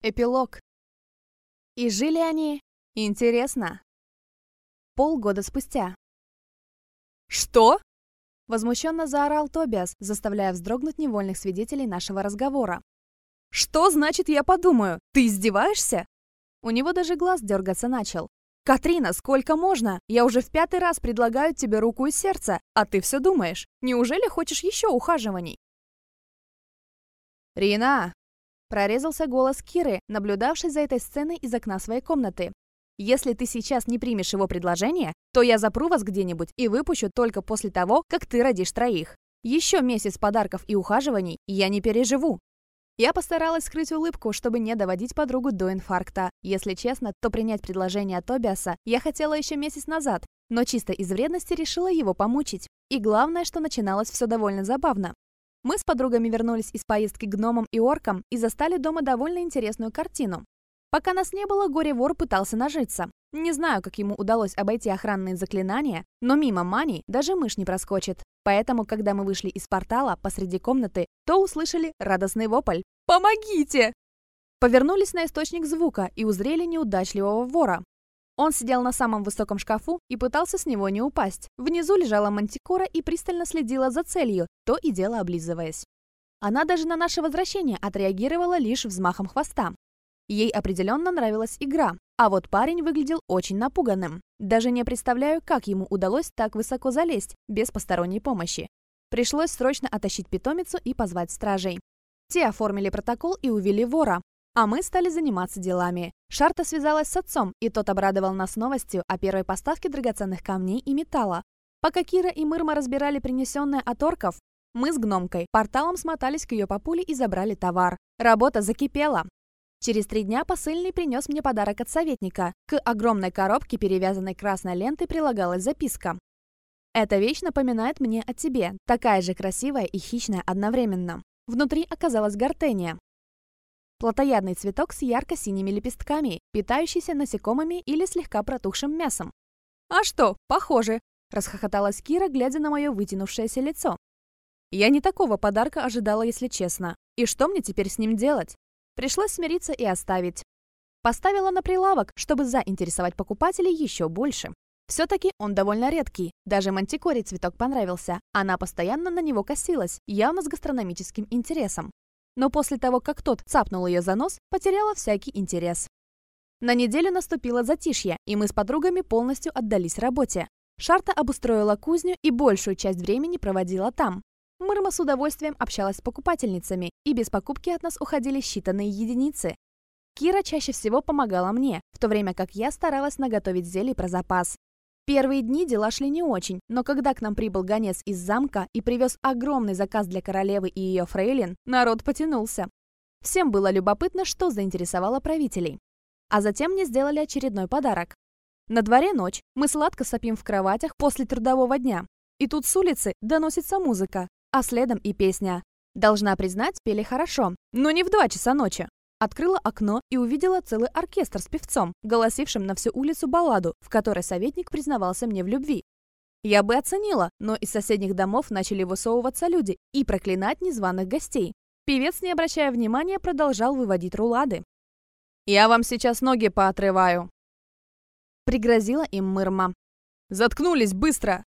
Эпилог. И жили они, интересно, полгода спустя. «Что?» — возмущенно заорал Тобиас, заставляя вздрогнуть невольных свидетелей нашего разговора. «Что значит, я подумаю? Ты издеваешься?» У него даже глаз дергаться начал. «Катрина, сколько можно? Я уже в пятый раз предлагаю тебе руку и сердце, а ты все думаешь. Неужели хочешь еще ухаживаний?» «Рина, Прорезался голос Киры, наблюдавшей за этой сценой из окна своей комнаты. «Если ты сейчас не примешь его предложение, то я запру вас где-нибудь и выпущу только после того, как ты родишь троих. Еще месяц подарков и ухаживаний я не переживу». Я постаралась скрыть улыбку, чтобы не доводить подругу до инфаркта. Если честно, то принять предложение Тобиаса я хотела еще месяц назад, но чисто из вредности решила его помучить. И главное, что начиналось все довольно забавно. Мы с подругами вернулись из поездки к гномам и оркам и застали дома довольно интересную картину. Пока нас не было, горе-вор пытался нажиться. Не знаю, как ему удалось обойти охранные заклинания, но мимо Мани даже мышь не проскочит. Поэтому, когда мы вышли из портала посреди комнаты, то услышали радостный вопль «Помогите!». Повернулись на источник звука и узрели неудачливого вора, он сидел на самом высоком шкафу и пытался с него не упасть. Внизу лежала мантикора и пристально следила за целью, то и дело облизываясь. Она даже на наше возвращение отреагировала лишь взмахом хвоста. Ей определенно нравилась игра, а вот парень выглядел очень напуганным. Даже не представляю, как ему удалось так высоко залезть, без посторонней помощи. Пришлось срочно оттащить питомицу и позвать стражей. Те оформили протокол и увели вора, а мы стали заниматься делами. Шарта связалась с отцом, и тот обрадовал нас новостью о первой поставке драгоценных камней и металла. Пока Кира и Мырма разбирали принесенные от орков, мы с гномкой порталом смотались к ее папуле и забрали товар. Работа закипела. Через три дня посыльный принес мне подарок от советника. К огромной коробке, перевязанной красной лентой, прилагалась записка. «Эта вещь напоминает мне о тебе, такая же красивая и хищная одновременно». Внутри оказалась гортения. Плотоядный цветок с ярко-синими лепестками, питающийся насекомыми или слегка протухшим мясом. «А что, похоже!» – расхохоталась Кира, глядя на мое вытянувшееся лицо. Я не такого подарка ожидала, если честно. И что мне теперь с ним делать? Пришлось смириться и оставить. Поставила на прилавок, чтобы заинтересовать покупателей еще больше. Все-таки он довольно редкий. Даже Мантикоре цветок понравился. Она постоянно на него косилась, явно с гастрономическим интересом но после того, как тот цапнул ее за нос, потеряла всякий интерес. На неделю наступило затишье, и мы с подругами полностью отдались работе. Шарта обустроила кузню и большую часть времени проводила там. Мырма с удовольствием общалась с покупательницами, и без покупки от нас уходили считанные единицы. Кира чаще всего помогала мне, в то время как я старалась наготовить зелий про запас. Первые дни дела шли не очень, но когда к нам прибыл гонец из замка и привез огромный заказ для королевы и ее фрейлин, народ потянулся. Всем было любопытно, что заинтересовало правителей. А затем мне сделали очередной подарок. На дворе ночь, мы сладко сопим в кроватях после трудового дня. И тут с улицы доносится музыка, а следом и песня. Должна признать, пели хорошо, но не в 2 часа ночи открыла окно и увидела целый оркестр с певцом, голосившим на всю улицу балладу, в которой советник признавался мне в любви. Я бы оценила, но из соседних домов начали высовываться люди и проклинать незваных гостей. Певец, не обращая внимания, продолжал выводить рулады. «Я вам сейчас ноги поотрываю!» Пригрозила им мырма. «Заткнулись быстро!»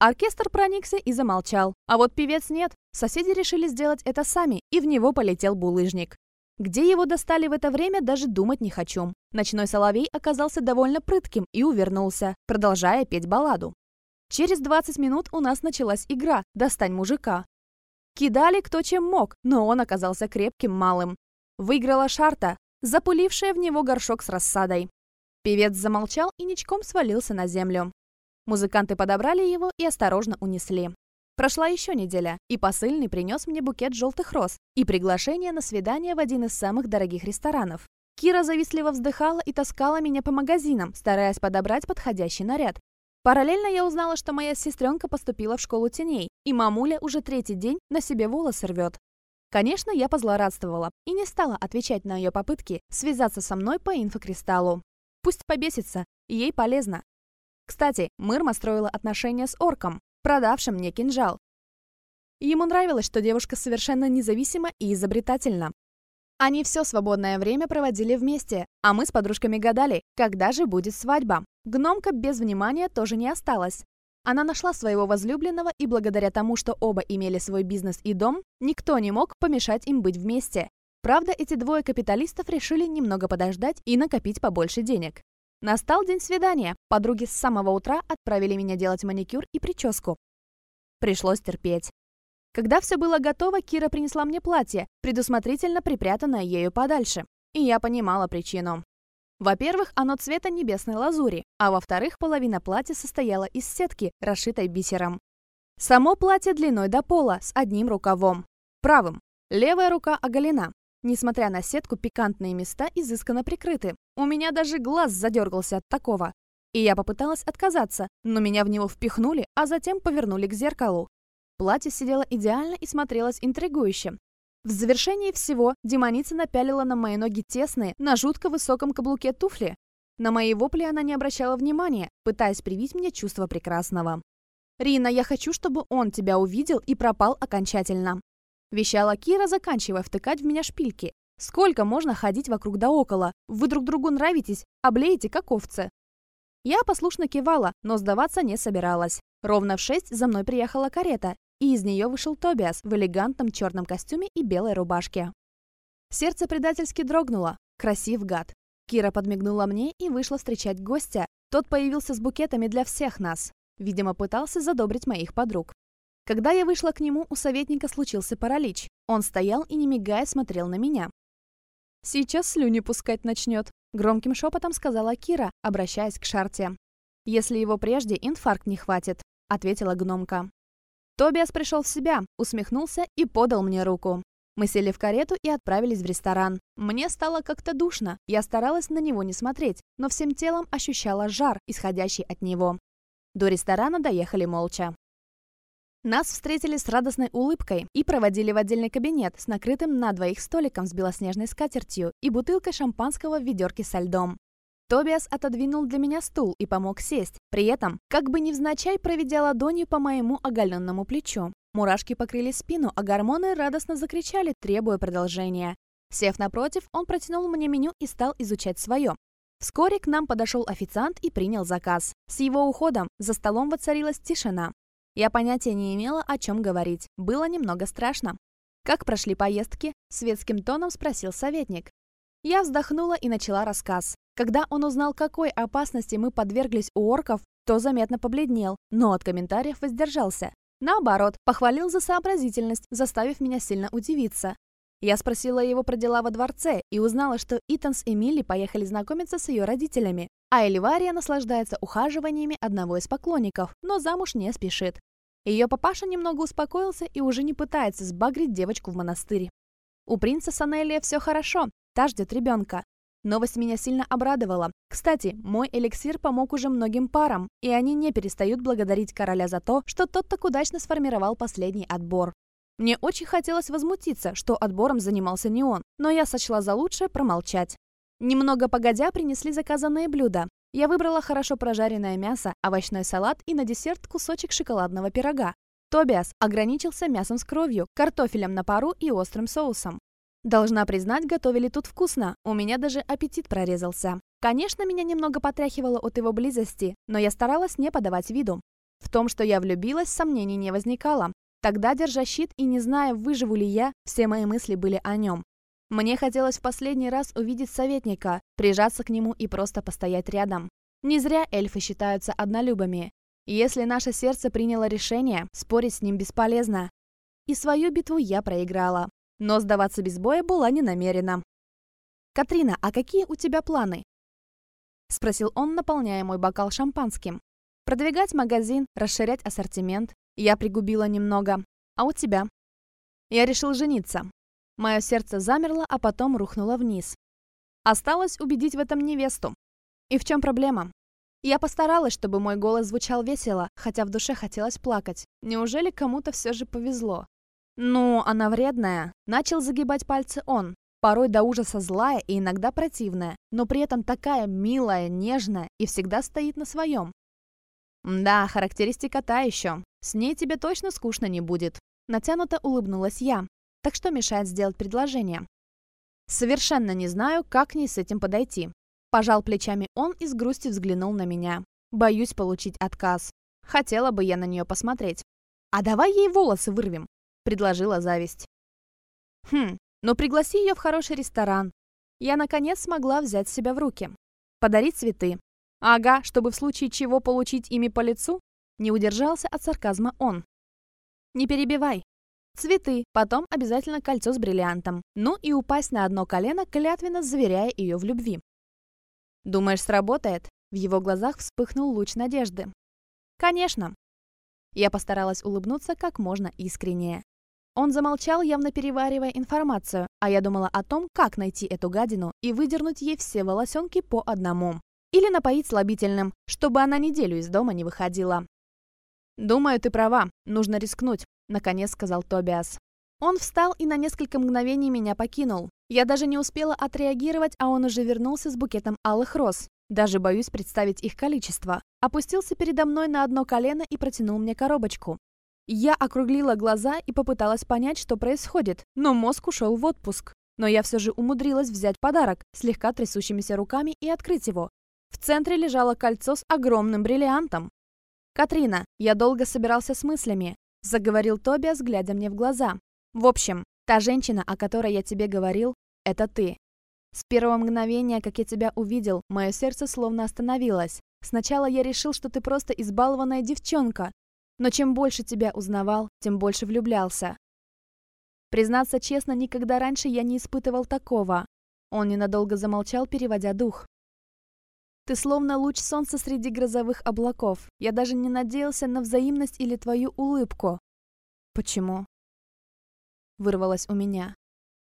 Оркестр проникся и замолчал, а вот певец нет. Соседи решили сделать это сами, и в него полетел булыжник. Где его достали в это время, даже думать не хочу. Ночной соловей оказался довольно прытким и увернулся, продолжая петь балладу. Через 20 минут у нас началась игра «Достань мужика». Кидали кто чем мог, но он оказался крепким малым. Выиграла шарта, запулившая в него горшок с рассадой. Певец замолчал и ничком свалился на землю. Музыканты подобрали его и осторожно унесли. Прошла еще неделя, и посыльный принес мне букет желтых роз и приглашение на свидание в один из самых дорогих ресторанов. Кира завистливо вздыхала и таскала меня по магазинам, стараясь подобрать подходящий наряд. Параллельно я узнала, что моя сестренка поступила в школу теней, и мамуля уже третий день на себе волосы рвет. Конечно, я позлорадствовала и не стала отвечать на ее попытки связаться со мной по инфокристаллу. Пусть побесится, ей полезно. Кстати, Мырма строила отношения с орком, продавшим мне кинжал. Ему нравилось, что девушка совершенно независима и изобретательна. Они все свободное время проводили вместе, а мы с подружками гадали, когда же будет свадьба. Гномка без внимания тоже не осталась. Она нашла своего возлюбленного, и благодаря тому, что оба имели свой бизнес и дом, никто не мог помешать им быть вместе. Правда, эти двое капиталистов решили немного подождать и накопить побольше денег. Настал день свидания. Подруги с самого утра отправили меня делать маникюр и прическу. Пришлось терпеть. Когда все было готово, Кира принесла мне платье, предусмотрительно припрятанное ею подальше. И я понимала причину. Во-первых, оно цвета небесной лазури, а во-вторых, половина платья состояла из сетки, расшитой бисером. Само платье длиной до пола, с одним рукавом. Правым. Левая рука оголена. Несмотря на сетку, пикантные места изысканно прикрыты. У меня даже глаз задергался от такого. И я попыталась отказаться, но меня в него впихнули, а затем повернули к зеркалу. Платье сидело идеально и смотрелось интригующе. В завершении всего демоница напялила на мои ноги тесные, на жутко высоком каблуке туфли. На мои вопли она не обращала внимания, пытаясь привить мне чувство прекрасного. «Рина, я хочу, чтобы он тебя увидел и пропал окончательно», Вещала Кира заканчивая втыкать в меня шпильки. Сколько можно ходить вокруг да около? Вы друг другу нравитесь, облеете как овцы. Я послушно кивала, но сдаваться не собиралась. Ровно в шесть за мной приехала карета, и из нее вышел Тобиас в элегантном черном костюме и белой рубашке. Сердце предательски дрогнуло. Красив гад. Кира подмигнула мне и вышла встречать гостя. Тот появился с букетами для всех нас. Видимо, пытался задобрить моих подруг. Когда я вышла к нему, у советника случился паралич. Он стоял и, не мигая, смотрел на меня. «Сейчас слюни пускать начнет», — громким шепотом сказала Кира, обращаясь к Шарте. «Если его прежде инфаркт не хватит», — ответила гномка. Тобиас пришел в себя, усмехнулся и подал мне руку. Мы сели в карету и отправились в ресторан. Мне стало как-то душно, я старалась на него не смотреть, но всем телом ощущала жар, исходящий от него. До ресторана доехали молча. Нас встретили с радостной улыбкой и проводили в отдельный кабинет с накрытым на двоих столиком с белоснежной скатертью и бутылкой шампанского в ведерке со льдом. Тобиас отодвинул для меня стул и помог сесть, при этом, как бы невзначай, проведя ладонью по моему оголенному плечу. Мурашки покрыли спину, а гормоны радостно закричали, требуя продолжения. Сев напротив, он протянул мне меню и стал изучать свое. Вскоре к нам подошел официант и принял заказ. С его уходом за столом воцарилась тишина. Я понятия не имела, о чем говорить. Было немного страшно. «Как прошли поездки?» – светским тоном спросил советник. Я вздохнула и начала рассказ. Когда он узнал, какой опасности мы подверглись у орков, то заметно побледнел, но от комментариев воздержался. Наоборот, похвалил за сообразительность, заставив меня сильно удивиться. Я спросила его про дела во дворце и узнала, что Итан с Эмили поехали знакомиться с ее родителями а Эливария наслаждается ухаживаниями одного из поклонников, но замуж не спешит. Ее папаша немного успокоился и уже не пытается сбагрить девочку в монастыре. У принца Санелия все хорошо, та ждет ребенка. Новость меня сильно обрадовала. Кстати, мой эликсир помог уже многим парам, и они не перестают благодарить короля за то, что тот так удачно сформировал последний отбор. Мне очень хотелось возмутиться, что отбором занимался не он, но я сочла за лучшее промолчать. Немного погодя принесли заказанное блюдо. Я выбрала хорошо прожаренное мясо, овощной салат и на десерт кусочек шоколадного пирога. Тобиас ограничился мясом с кровью, картофелем на пару и острым соусом. Должна признать, готовили тут вкусно, у меня даже аппетит прорезался. Конечно, меня немного потряхивало от его близости, но я старалась не подавать виду. В том, что я влюбилась, сомнений не возникало. Тогда, держа щит и не зная, выживу ли я, все мои мысли были о нем. Мне хотелось в последний раз увидеть советника, прижаться к нему и просто постоять рядом. Не зря эльфы считаются однолюбами. Если наше сердце приняло решение, спорить с ним бесполезно. И свою битву я проиграла. Но сдаваться без боя была не намерена. «Катрина, а какие у тебя планы?» Спросил он, наполняя мой бокал шампанским. «Продвигать магазин, расширять ассортимент. Я пригубила немного. А у тебя?» «Я решил жениться. Мое сердце замерло, а потом рухнуло вниз. Осталось убедить в этом невесту. И в чем проблема? Я постаралась, чтобы мой голос звучал весело, хотя в душе хотелось плакать. Неужели кому-то все же повезло? Ну, она вредная. Начал загибать пальцы он. Порой до ужаса злая и иногда противная, но при этом такая милая, нежная и всегда стоит на своем. Да, характеристика та еще. С ней тебе точно скучно не будет. Натянуто улыбнулась я, так что мешает сделать предложение. Совершенно не знаю, как к ней с этим подойти. Пожал плечами он и с грустью взглянул на меня. Боюсь получить отказ. Хотела бы я на нее посмотреть. А давай ей волосы вырвем, предложила зависть. Хм, но пригласи ее в хороший ресторан. Я, наконец, смогла взять себя в руки. Подарить цветы. Ага, чтобы в случае чего получить ими по лицу? Не удержался от сарказма он. Не перебивай, Цветы, потом обязательно кольцо с бриллиантом. Ну и упасть на одно колено, клятвенно заверяя ее в любви. «Думаешь, сработает?» В его глазах вспыхнул луч надежды. «Конечно!» Я постаралась улыбнуться как можно искреннее. Он замолчал, явно переваривая информацию, а я думала о том, как найти эту гадину и выдернуть ей все волосенки по одному. Или напоить слабительным, чтобы она неделю из дома не выходила. «Думаю, ты права. Нужно рискнуть наконец сказал Тобиас. Он встал и на несколько мгновений меня покинул. Я даже не успела отреагировать, а он уже вернулся с букетом алых роз. Даже боюсь представить их количество. Опустился передо мной на одно колено и протянул мне коробочку. Я округлила глаза и попыталась понять, что происходит, но мозг ушел в отпуск. Но я все же умудрилась взять подарок, слегка трясущимися руками, и открыть его. В центре лежало кольцо с огромным бриллиантом. «Катрина, я долго собирался с мыслями. Заговорил Тоби с глядя мне в глаза. «В общем, та женщина, о которой я тебе говорил, это ты. С первого мгновения, как я тебя увидел, мое сердце словно остановилось. Сначала я решил, что ты просто избалованная девчонка, но чем больше тебя узнавал, тем больше влюблялся. Признаться честно, никогда раньше я не испытывал такого. Он ненадолго замолчал, переводя дух. Ты словно луч солнца среди грозовых облаков. Я даже не надеялся на взаимность или твою улыбку. Почему? Вырвалось у меня.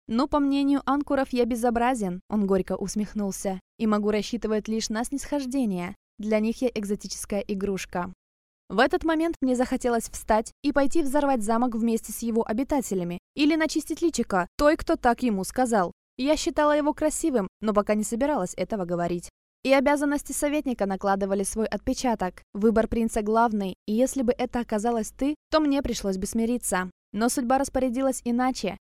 Но, по мнению Анкуров, я безобразен, он горько усмехнулся, и могу рассчитывать лишь на снисхождение. Для них я экзотическая игрушка. В этот момент мне захотелось встать и пойти взорвать замок вместе с его обитателями или начистить личика той, кто так ему сказал. Я считала его красивым, но пока не собиралась этого говорить. И обязанности советника накладывали свой отпечаток. Выбор принца главный, и если бы это оказалось ты, то мне пришлось бы смириться. Но судьба распорядилась иначе.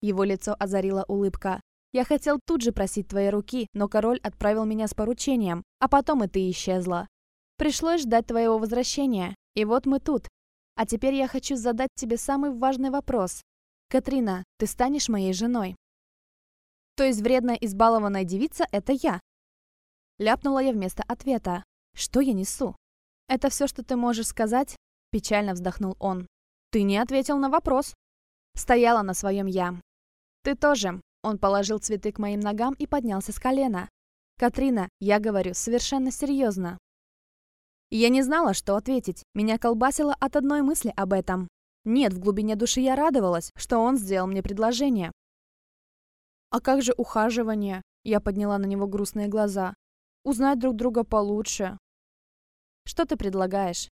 Его лицо озарила улыбка. Я хотел тут же просить твоей руки, но король отправил меня с поручением, а потом и ты исчезла. Пришлось ждать твоего возвращения, и вот мы тут. А теперь я хочу задать тебе самый важный вопрос. Катрина, ты станешь моей женой? То есть вредная избалованная девица – это я, Ляпнула я вместо ответа. «Что я несу?» «Это все, что ты можешь сказать?» Печально вздохнул он. «Ты не ответил на вопрос». Стояла на своем я. «Ты тоже». Он положил цветы к моим ногам и поднялся с колена. «Катрина, я говорю совершенно серьезно». Я не знала, что ответить. Меня колбасило от одной мысли об этом. Нет, в глубине души я радовалась, что он сделал мне предложение. «А как же ухаживание?» Я подняла на него грустные глаза узнать друг друга получше. Что ты предлагаешь?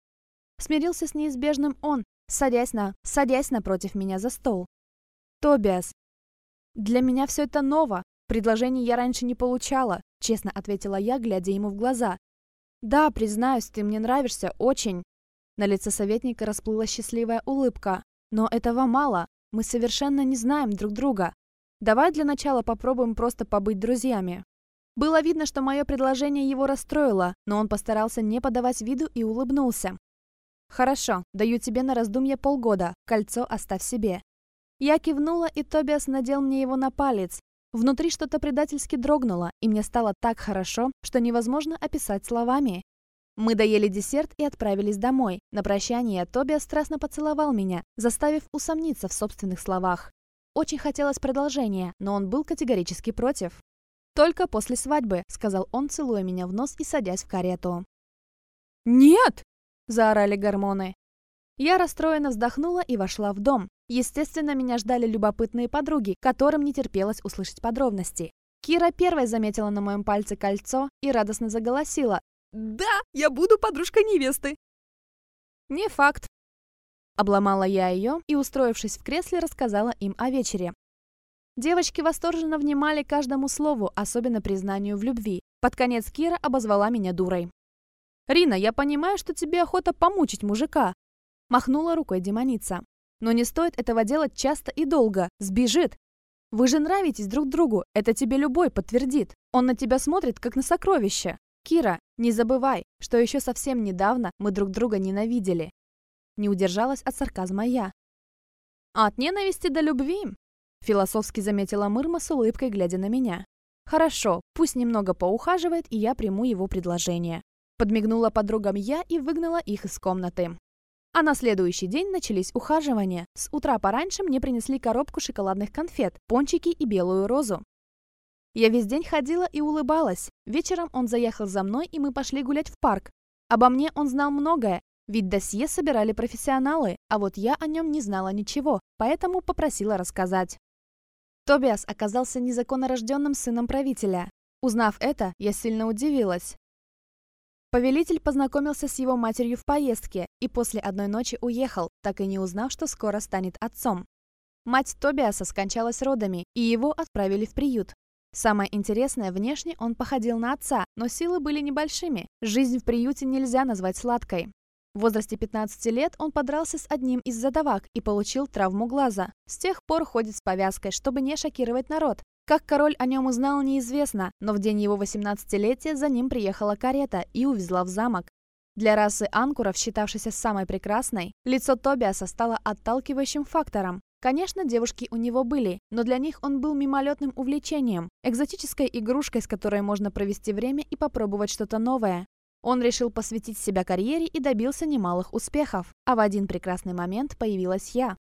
Смирился с неизбежным он, садясь на, садясь напротив меня за стол. Тобиас. Для меня все это ново. Предложений я раньше не получала, честно ответила я, глядя ему в глаза. Да, признаюсь, ты мне нравишься очень. На лице советника расплыла счастливая улыбка. Но этого мало. Мы совершенно не знаем друг друга. Давай для начала попробуем просто побыть друзьями. Было видно, что мое предложение его расстроило, но он постарался не подавать виду и улыбнулся. «Хорошо, даю тебе на раздумье полгода, кольцо оставь себе». Я кивнула, и Тобиас надел мне его на палец. Внутри что-то предательски дрогнуло, и мне стало так хорошо, что невозможно описать словами. Мы доели десерт и отправились домой. На прощание Тобиас страстно поцеловал меня, заставив усомниться в собственных словах. Очень хотелось продолжения, но он был категорически против. «Только после свадьбы», — сказал он, целуя меня в нос и садясь в карету. «Нет!» — заорали гормоны. Я расстроенно вздохнула и вошла в дом. Естественно, меня ждали любопытные подруги, которым не терпелось услышать подробности. Кира первой заметила на моем пальце кольцо и радостно заголосила. «Да, я буду подружкой невесты!» «Не факт!» Обломала я ее и, устроившись в кресле, рассказала им о вечере. Девочки восторженно внимали каждому слову, особенно признанию в любви. Под конец Кира обозвала меня дурой. «Рина, я понимаю, что тебе охота помучить мужика», — махнула рукой демоница. «Но не стоит этого делать часто и долго. Сбежит. Вы же нравитесь друг другу, это тебе любой подтвердит. Он на тебя смотрит, как на сокровище. Кира, не забывай, что еще совсем недавно мы друг друга ненавидели». Не удержалась от сарказма я. «А «От ненависти до любви Философски заметила Мырма с улыбкой, глядя на меня. «Хорошо, пусть немного поухаживает, и я приму его предложение». Подмигнула подругам я и выгнала их из комнаты. А на следующий день начались ухаживания. С утра пораньше мне принесли коробку шоколадных конфет, пончики и белую розу. Я весь день ходила и улыбалась. Вечером он заехал за мной, и мы пошли гулять в парк. Обо мне он знал многое, ведь досье собирали профессионалы, а вот я о нем не знала ничего, поэтому попросила рассказать. Тобиас оказался незаконнорожденным сыном правителя. Узнав это, я сильно удивилась. Повелитель познакомился с его матерью в поездке и после одной ночи уехал, так и не узнав, что скоро станет отцом. Мать Тобиаса скончалась родами, и его отправили в приют. Самое интересное, внешне он походил на отца, но силы были небольшими. Жизнь в приюте нельзя назвать сладкой. В возрасте 15 лет он подрался с одним из задавак и получил травму глаза. С тех пор ходит с повязкой, чтобы не шокировать народ. Как король о нем узнал, неизвестно, но в день его 18-летия за ним приехала карета и увезла в замок. Для расы анкуров, считавшейся самой прекрасной, лицо Тобиаса стало отталкивающим фактором. Конечно, девушки у него были, но для них он был мимолетным увлечением, экзотической игрушкой, с которой можно провести время и попробовать что-то новое. Он решил посвятить себя карьере и добился немалых успехов, а в один прекрасный момент появилась я.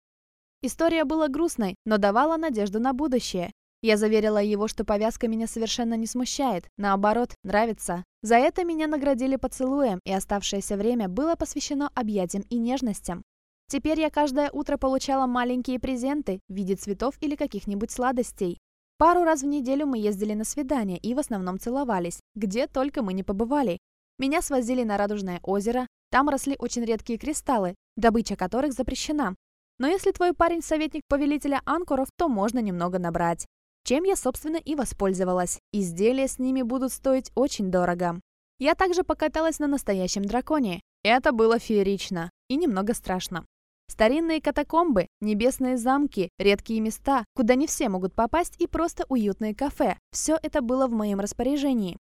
История была грустной, но давала надежду на будущее. Я заверила его, что повязка меня совершенно не смущает, наоборот, нравится. За это меня наградили поцелуем, и оставшееся время было посвящено объятиям и нежностям. Теперь я каждое утро получала маленькие презенты в виде цветов или каких-нибудь сладостей. Пару раз в неделю мы ездили на свидания и в основном целовались, где только мы не побывали. Меня свозили на Радужное озеро, там росли очень редкие кристаллы, добыча которых запрещена. Но если твой парень советник повелителя анкоров, то можно немного набрать. Чем я, собственно, и воспользовалась. Изделия с ними будут стоить очень дорого. Я также покаталась на настоящем драконе. Это было феерично и немного страшно. Старинные катакомбы, небесные замки, редкие места, куда не все могут попасть и просто уютные кафе. Все это было в моем распоряжении.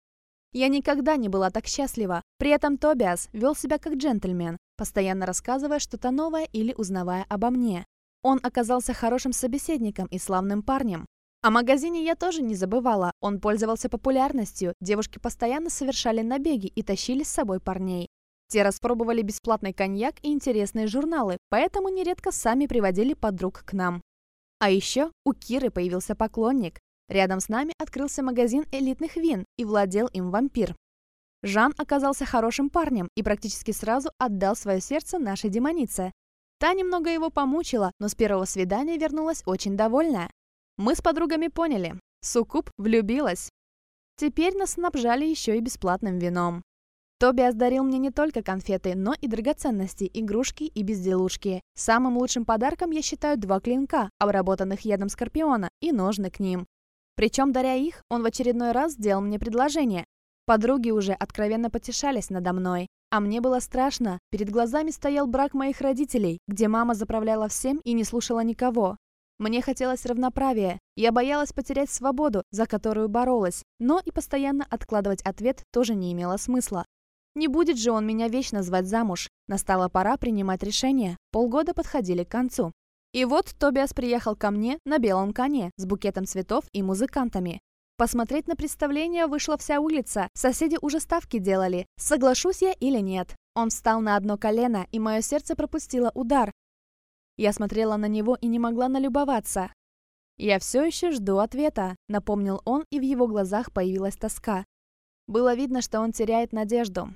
Я никогда не была так счастлива. При этом Тобиас вел себя как джентльмен, постоянно рассказывая что-то новое или узнавая обо мне. Он оказался хорошим собеседником и славным парнем. О магазине я тоже не забывала. Он пользовался популярностью, девушки постоянно совершали набеги и тащили с собой парней. Те распробовали бесплатный коньяк и интересные журналы, поэтому нередко сами приводили подруг к нам. А еще у Киры появился поклонник. Рядом с нами открылся магазин элитных вин и владел им вампир. Жан оказался хорошим парнем и практически сразу отдал свое сердце нашей демонице. Та немного его помучила, но с первого свидания вернулась очень довольная. Мы с подругами поняли, Суккуб влюбилась. Теперь нас снабжали еще и бесплатным вином. Тоби одарил мне не только конфеты, но и драгоценности, игрушки и безделушки. Самым лучшим подарком я считаю два клинка, обработанных ядом скорпиона, и ножны к ним. Причем, даря их, он в очередной раз сделал мне предложение. Подруги уже откровенно потешались надо мной. А мне было страшно. Перед глазами стоял брак моих родителей, где мама заправляла всем и не слушала никого. Мне хотелось равноправия. Я боялась потерять свободу, за которую боролась. Но и постоянно откладывать ответ тоже не имело смысла. Не будет же он меня вечно звать замуж. Настала пора принимать решение. Полгода подходили к концу. И вот Тобиас приехал ко мне на белом коне с букетом цветов и музыкантами. Посмотреть на представление вышла вся улица, соседи уже ставки делали, соглашусь я или нет. Он встал на одно колено, и мое сердце пропустило удар. Я смотрела на него и не могла налюбоваться. «Я все еще жду ответа», — напомнил он, и в его глазах появилась тоска. Было видно, что он теряет надежду.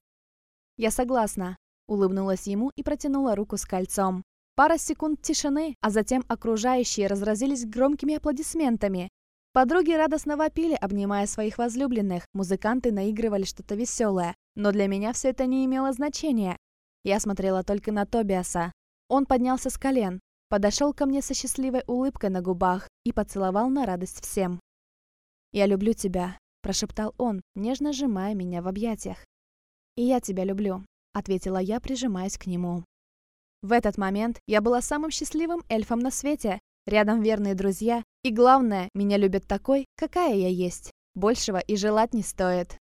«Я согласна», — улыбнулась ему и протянула руку с кольцом. Пара секунд тишины, а затем окружающие разразились громкими аплодисментами. Подруги радостно вопили, обнимая своих возлюбленных. Музыканты наигрывали что-то веселое. Но для меня все это не имело значения. Я смотрела только на Тобиаса. Он поднялся с колен, подошел ко мне со счастливой улыбкой на губах и поцеловал на радость всем. «Я люблю тебя», – прошептал он, нежно сжимая меня в объятиях. «И я тебя люблю», – ответила я, прижимаясь к нему. В этот момент я была самым счастливым эльфом на свете. Рядом верные друзья. И главное, меня любят такой, какая я есть. Большего и желать не стоит.